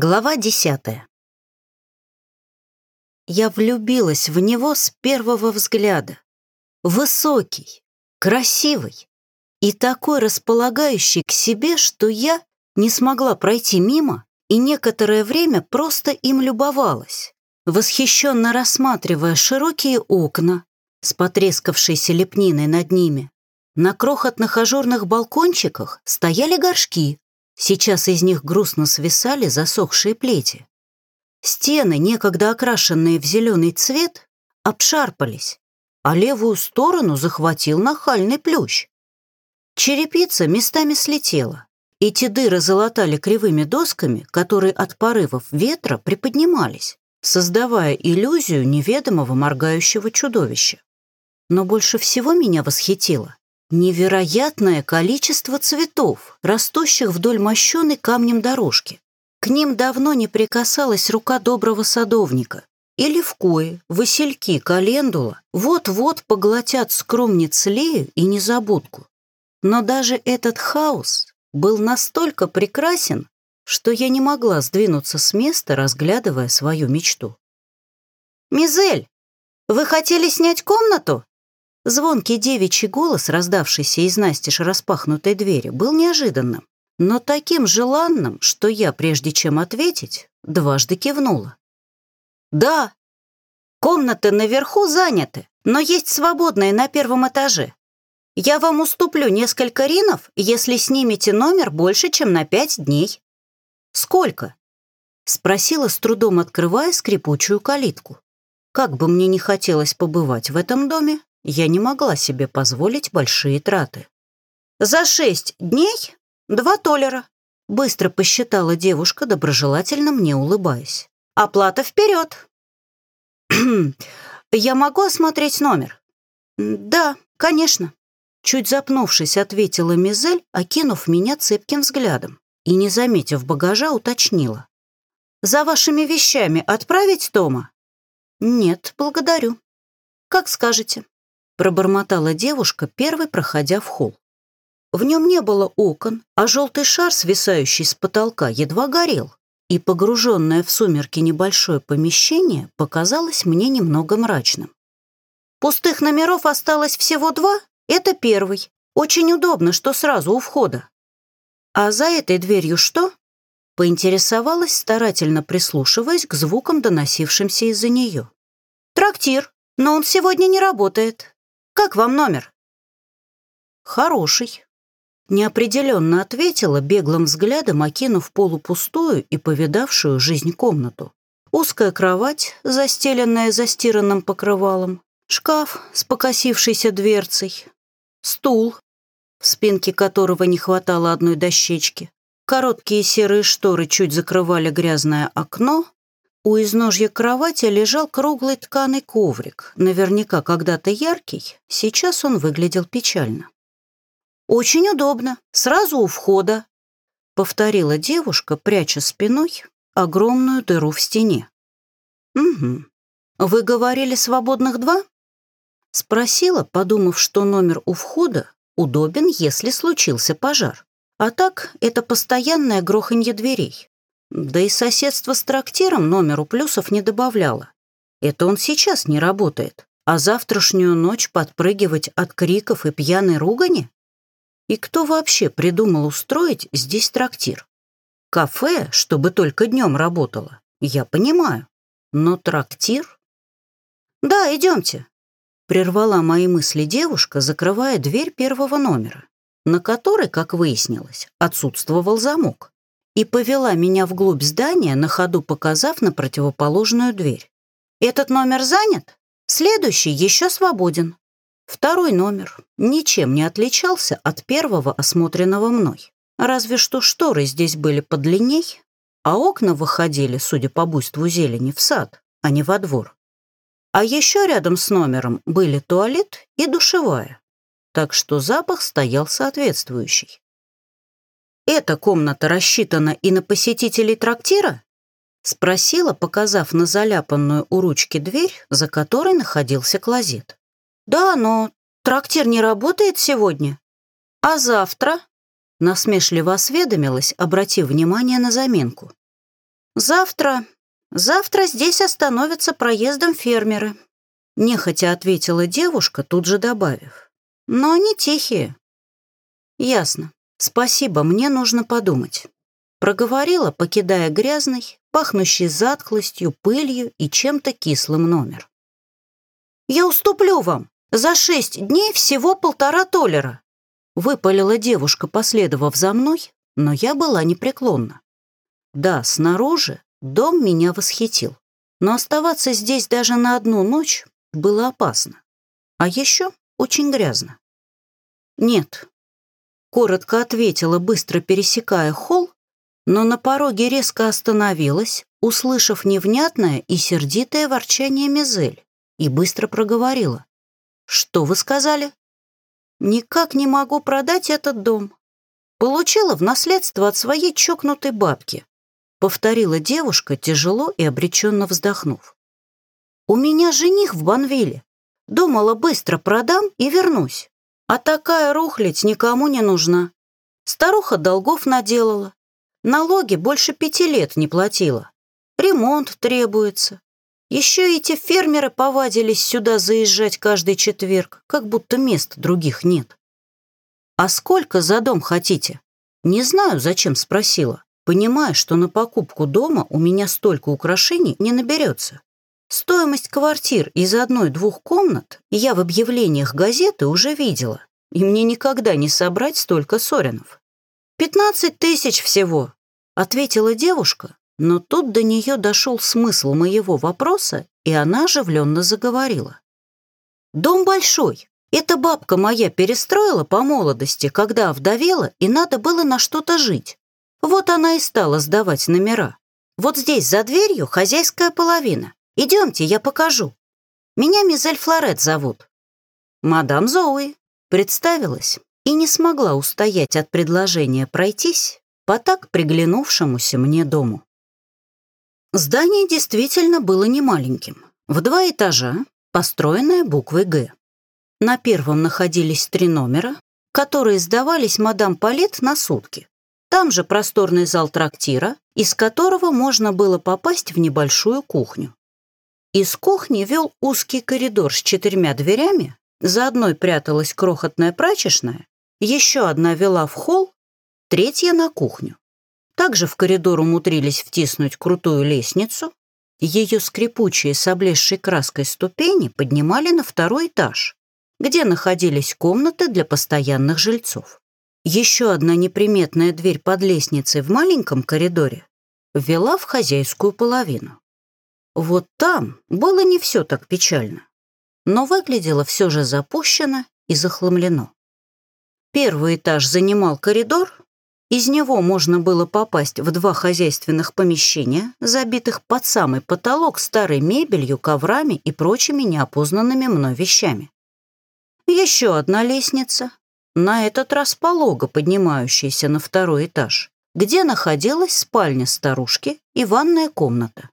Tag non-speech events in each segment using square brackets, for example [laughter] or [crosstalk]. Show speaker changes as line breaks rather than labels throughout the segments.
Глава десятая. Я влюбилась в него с первого взгляда. Высокий, красивый и такой располагающий к себе, что я не смогла пройти мимо и некоторое время просто им любовалась, восхищенно рассматривая широкие окна с потрескавшейся лепниной над ними. На крохотных ажурных балкончиках стояли горшки, Сейчас из них грустно свисали засохшие плети. Стены, некогда окрашенные в зеленый цвет, обшарпались, а левую сторону захватил нахальный плющ. Черепица местами слетела. Эти дыры залатали кривыми досками, которые от порывов ветра приподнимались, создавая иллюзию неведомого моргающего чудовища. Но больше всего меня восхитило Невероятное количество цветов, растущих вдоль мощенной камнем дорожки. К ним давно не прикасалась рука доброго садовника. И левкои, васильки, календула вот-вот поглотят скромниц Лею и незабудку. Но даже этот хаос был настолько прекрасен, что я не могла сдвинуться с места, разглядывая свою мечту. «Мизель, вы хотели снять комнату?» Звонкий девичий голос, раздавшийся из настежь распахнутой двери, был неожиданным, но таким желанным, что я, прежде чем ответить, дважды кивнула. «Да, комнаты наверху заняты, но есть свободные на первом этаже. Я вам уступлю несколько ринов, если снимете номер больше, чем на пять дней». «Сколько?» — спросила с трудом, открывая скрипучую калитку. Как бы мне не хотелось побывать в этом доме, я не могла себе позволить большие траты. «За шесть дней два толлера», — быстро посчитала девушка, доброжелательно мне улыбаясь. «Оплата вперед!» [clears throat] «Я могу осмотреть номер?» «Да, конечно», — чуть запнувшись, ответила Мизель, окинув меня цепким взглядом и, не заметив багажа, уточнила. «За вашими вещами отправить Тома?» «Нет, благодарю. Как скажете» пробормотала девушка, первой проходя в холл. В нем не было окон, а желтый шар, свисающий с потолка, едва горел, и погруженное в сумерки небольшое помещение показалось мне немного мрачным. Пустых номеров осталось всего два, это первый. Очень удобно, что сразу у входа. А за этой дверью что? Поинтересовалась, старательно прислушиваясь к звукам, доносившимся из-за нее. Трактир, но он сегодня не работает. Как вам номер?» «Хороший», — неопределенно ответила, беглым взглядом окинув полупустую и повидавшую жизнь комнату. Узкая кровать, застеленная застиранным покрывалом, шкаф с покосившейся дверцей, стул, в спинке которого не хватало одной дощечки, короткие серые шторы чуть закрывали грязное окно, у изножья кровати лежал круглый тканый коврик, наверняка когда-то яркий, сейчас он выглядел печально. «Очень удобно, сразу у входа», — повторила девушка, пряча спиной огромную дыру в стене. «Угу. Вы говорили, свободных два?» Спросила, подумав, что номер у входа удобен, если случился пожар. А так это постоянное гроханье дверей. Да и соседство с трактиром номеру плюсов не добавляло. Это он сейчас не работает, а завтрашнюю ночь подпрыгивать от криков и пьяной ругани? И кто вообще придумал устроить здесь трактир? Кафе, чтобы только днем работало, я понимаю. Но трактир? Да, идемте. Прервала мои мысли девушка, закрывая дверь первого номера, на которой, как выяснилось, отсутствовал замок и повела меня вглубь здания, на ходу показав на противоположную дверь. «Этот номер занят? Следующий еще свободен». Второй номер ничем не отличался от первого, осмотренного мной. Разве что шторы здесь были подлинней, а окна выходили, судя по буйству зелени, в сад, а не во двор. А еще рядом с номером были туалет и душевая, так что запах стоял соответствующий. «Эта комната рассчитана и на посетителей трактира?» Спросила, показав на заляпанную у ручки дверь, за которой находился клозет. «Да, но трактир не работает сегодня. А завтра?» Насмешливо осведомилась, обратив внимание на заминку. «Завтра... Завтра здесь остановятся проездом фермеры», нехотя ответила девушка, тут же добавив. «Но они тихие». «Ясно. Спасибо, мне нужно подумать». Проговорила, покидая грязный, пахнущий затхлостью, пылью и чем-то кислым номер. «Я уступлю вам. За шесть дней всего полтора толлера», выпалила девушка, последовав за мной, но я была непреклонна. Да, снаружи дом меня восхитил, но оставаться здесь даже на одну ночь было опасно. А еще очень грязно. «Нет», — коротко ответила, быстро пересекая холл, но на пороге резко остановилась, услышав невнятное и сердитое ворчание Мизель, и быстро проговорила. «Что вы сказали?» «Никак не могу продать этот дом. Получила в наследство от своей чокнутой бабки», повторила девушка, тяжело и обреченно вздохнув. У меня жених в Банвиле. Думала, быстро продам и вернусь. А такая рухлядь никому не нужна. Старуха долгов наделала. Налоги больше пяти лет не платила. Ремонт требуется. Еще эти фермеры повадились сюда заезжать каждый четверг, как будто мест других нет. «А сколько за дом хотите?» Не знаю, зачем спросила, понимая, что на покупку дома у меня столько украшений не наберется. Стоимость квартир из одной-двух комнат я в объявлениях газеты уже видела, и мне никогда не собрать столько соринов. «Пятнадцать тысяч всего», — ответила девушка, но тут до нее дошел смысл моего вопроса, и она оживленно заговорила. «Дом большой. Эта бабка моя перестроила по молодости, когда овдовела, и надо было на что-то жить. Вот она и стала сдавать номера. Вот здесь за дверью хозяйская половина. Идемте, я покажу. Меня Мизель Флорет зовут. Мадам Зоуи представилась и не смогла устоять от предложения пройтись по так приглянувшемуся мне дому. Здание действительно было немаленьким. В два этажа, построенное буквой «Г». На первом находились три номера, которые сдавались мадам Палет на сутки. Там же просторный зал трактира, из которого можно было попасть в небольшую кухню. Из кухни вел узкий коридор с четырьмя дверями, за одной пряталась крохотная прачечная, еще одна вела в холл, третья на кухню. Также в коридор умудрились втиснуть крутую лестницу, ее скрипучие с облезшей краской ступени поднимали на второй этаж, где находились комнаты для постоянных жильцов. Еще одна неприметная дверь под лестницей в маленьком коридоре вела в хозяйскую половину. Вот там было не все так печально, но выглядело все же запущено и захламлено. Первый этаж занимал коридор, из него можно было попасть в два хозяйственных помещения, забитых под самый потолок старой мебелью, коврами и прочими неопознанными мной вещами. Еще одна лестница, на этот раз полого поднимающаяся на второй этаж, где находилась спальня старушки и ванная комната.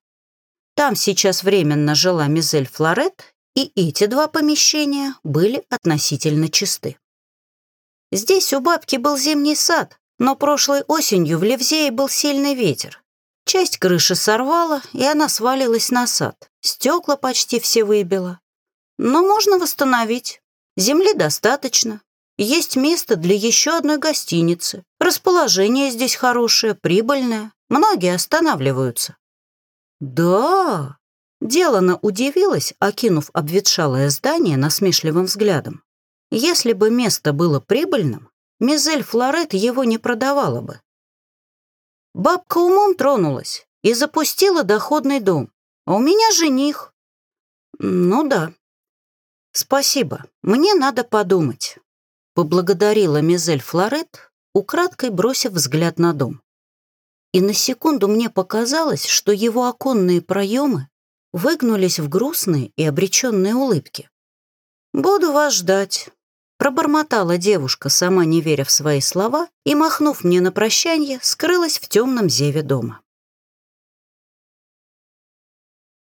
Там сейчас временно жила Мизель Флорет, и эти два помещения были относительно чисты. Здесь у бабки был зимний сад, но прошлой осенью в Левзее был сильный ветер. Часть крыши сорвала, и она свалилась на сад. Стекла почти все выбило. Но можно восстановить. Земли достаточно. Есть место для еще одной гостиницы. Расположение здесь хорошее, прибыльное. Многие останавливаются. «Да!» Делана удивилась, окинув обветшалое здание насмешливым взглядом. Если бы место было прибыльным, Мизель Флорет его не продавала бы. Бабка умом тронулась и запустила доходный дом, а у меня жених. Ну да. Спасибо, мне надо подумать. Поблагодарила Мизель Флорет, украдкой бросив взгляд на дом и на секунду мне показалось, что его оконные проемы выгнулись в грустные и обреченные улыбки. «Буду вас ждать», — пробормотала девушка, сама не веря в свои слова, и, махнув мне на прощание, скрылась в темном зеве дома.